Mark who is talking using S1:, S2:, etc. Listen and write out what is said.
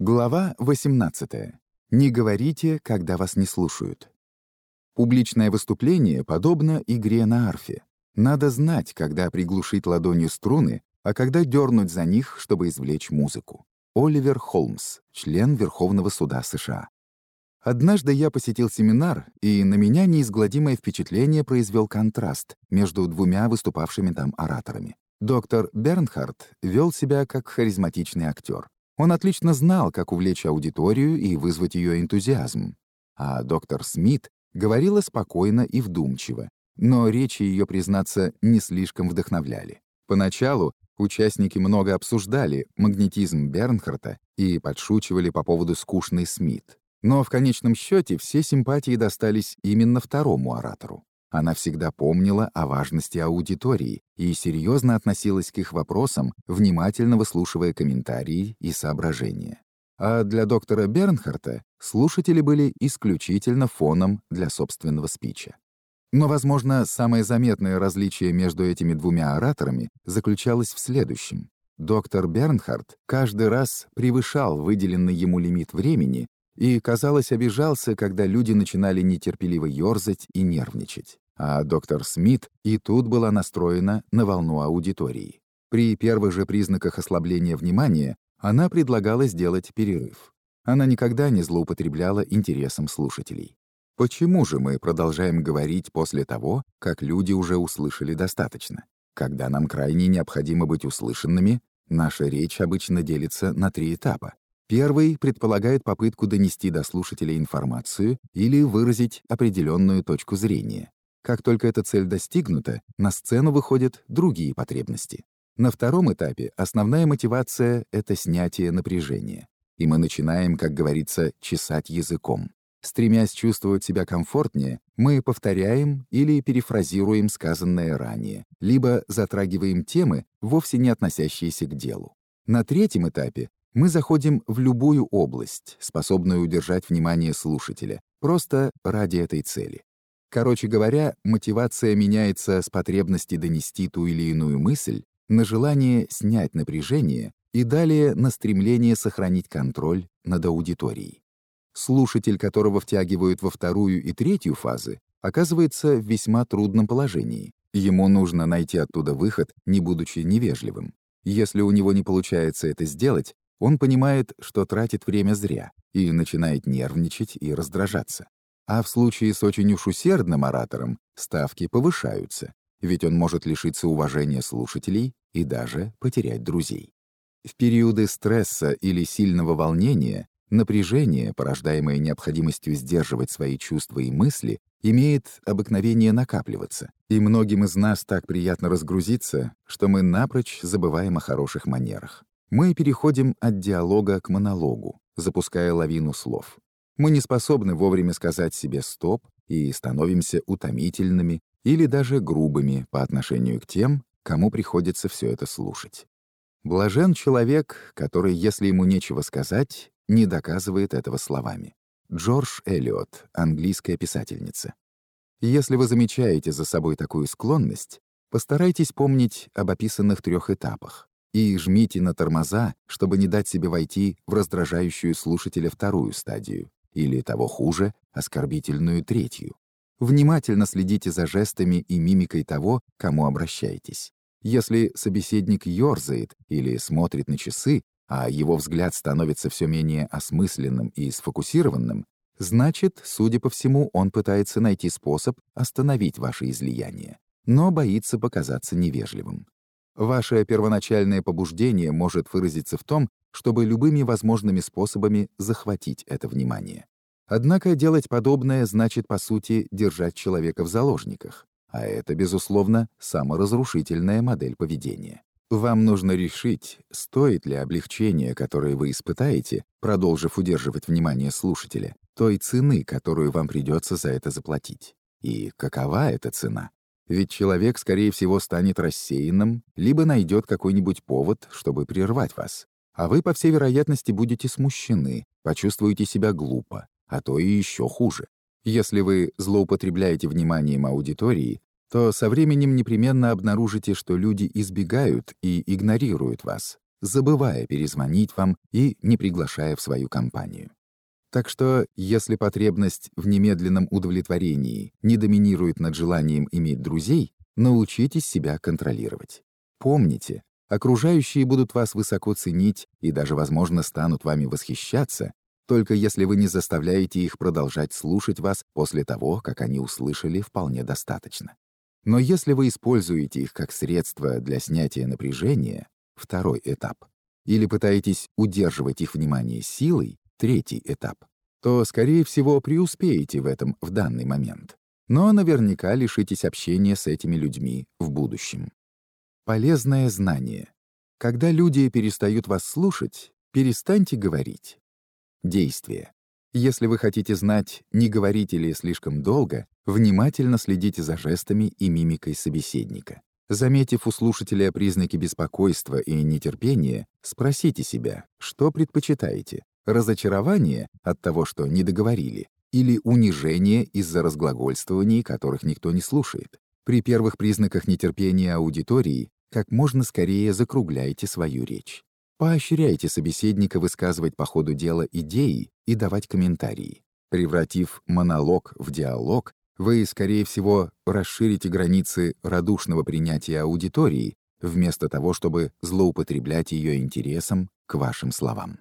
S1: Глава 18. Не говорите, когда вас не слушают. Публичное выступление подобно игре на арфе. Надо знать, когда приглушить ладонью струны, а когда дернуть за них, чтобы извлечь музыку. Оливер Холмс, член Верховного суда США. Однажды я посетил семинар, и на меня неизгладимое впечатление произвел контраст между двумя выступавшими там ораторами. Доктор Бернхард вел себя как харизматичный актер. Он отлично знал, как увлечь аудиторию и вызвать ее энтузиазм. А доктор Смит говорила спокойно и вдумчиво, но речи ее, признаться, не слишком вдохновляли. Поначалу участники много обсуждали магнетизм Бернхарта и подшучивали по поводу скучной Смит. Но в конечном счете все симпатии достались именно второму оратору. Она всегда помнила о важности аудитории и серьезно относилась к их вопросам, внимательно выслушивая комментарии и соображения. А для доктора Бернхарта слушатели были исключительно фоном для собственного спича. Но, возможно, самое заметное различие между этими двумя ораторами заключалось в следующем. Доктор Бернхард каждый раз превышал выделенный ему лимит времени и, казалось, обижался, когда люди начинали нетерпеливо ёрзать и нервничать. А доктор Смит и тут была настроена на волну аудитории. При первых же признаках ослабления внимания она предлагала сделать перерыв. Она никогда не злоупотребляла интересом слушателей. Почему же мы продолжаем говорить после того, как люди уже услышали достаточно? Когда нам крайне необходимо быть услышанными, наша речь обычно делится на три этапа. Первый предполагает попытку донести до слушателя информацию или выразить определенную точку зрения. Как только эта цель достигнута, на сцену выходят другие потребности. На втором этапе основная мотивация — это снятие напряжения. И мы начинаем, как говорится, чесать языком. Стремясь чувствовать себя комфортнее, мы повторяем или перефразируем сказанное ранее, либо затрагиваем темы, вовсе не относящиеся к делу. На третьем этапе мы заходим в любую область, способную удержать внимание слушателя, просто ради этой цели. Короче говоря, мотивация меняется с потребности донести ту или иную мысль на желание снять напряжение и далее на стремление сохранить контроль над аудиторией. Слушатель, которого втягивают во вторую и третью фазы, оказывается в весьма трудном положении. Ему нужно найти оттуда выход, не будучи невежливым. Если у него не получается это сделать, он понимает, что тратит время зря, и начинает нервничать и раздражаться. А в случае с очень уж усердным оратором ставки повышаются, ведь он может лишиться уважения слушателей и даже потерять друзей. В периоды стресса или сильного волнения напряжение, порождаемое необходимостью сдерживать свои чувства и мысли, имеет обыкновение накапливаться, и многим из нас так приятно разгрузиться, что мы напрочь забываем о хороших манерах. Мы переходим от диалога к монологу, запуская лавину слов. Мы не способны вовремя сказать себе «стоп» и становимся утомительными или даже грубыми по отношению к тем, кому приходится все это слушать. Блажен человек, который, если ему нечего сказать, не доказывает этого словами. Джордж Эллиот, английская писательница. Если вы замечаете за собой такую склонность, постарайтесь помнить об описанных трех этапах и жмите на тормоза, чтобы не дать себе войти в раздражающую слушателя вторую стадию, или, того хуже, оскорбительную третью. Внимательно следите за жестами и мимикой того, кому обращаетесь. Если собеседник ёрзает или смотрит на часы, а его взгляд становится все менее осмысленным и сфокусированным, значит, судя по всему, он пытается найти способ остановить ваше излияние, но боится показаться невежливым. Ваше первоначальное побуждение может выразиться в том, чтобы любыми возможными способами захватить это внимание. Однако делать подобное значит, по сути, держать человека в заложниках, а это, безусловно, саморазрушительная модель поведения. Вам нужно решить, стоит ли облегчение, которое вы испытаете, продолжив удерживать внимание слушателя, той цены, которую вам придется за это заплатить. И какова эта цена? Ведь человек, скорее всего, станет рассеянным, либо найдет какой-нибудь повод, чтобы прервать вас. А вы, по всей вероятности, будете смущены, почувствуете себя глупо, а то и еще хуже. Если вы злоупотребляете вниманием аудитории, то со временем непременно обнаружите, что люди избегают и игнорируют вас, забывая перезвонить вам и не приглашая в свою компанию. Так что, если потребность в немедленном удовлетворении не доминирует над желанием иметь друзей, научитесь себя контролировать. Помните, окружающие будут вас высоко ценить и даже, возможно, станут вами восхищаться, только если вы не заставляете их продолжать слушать вас после того, как они услышали вполне достаточно. Но если вы используете их как средство для снятия напряжения, второй этап, или пытаетесь удерживать их внимание силой, третий этап, то, скорее всего, преуспеете в этом в данный момент. Но наверняка лишитесь общения с этими людьми в будущем. Полезное знание. Когда люди перестают вас слушать, перестаньте говорить. Действие. Если вы хотите знать, не говорите ли слишком долго, внимательно следите за жестами и мимикой собеседника. Заметив у слушателя признаки беспокойства и нетерпения, спросите себя, что предпочитаете — разочарование от того, что не договорили, или унижение из-за разглагольствований, которых никто не слушает. При первых признаках нетерпения аудитории как можно скорее закругляйте свою речь. Поощряйте собеседника высказывать по ходу дела идеи и давать комментарии. Превратив монолог в диалог, вы, скорее всего, расширите границы радушного принятия аудитории, вместо того, чтобы злоупотреблять ее интересом к вашим словам.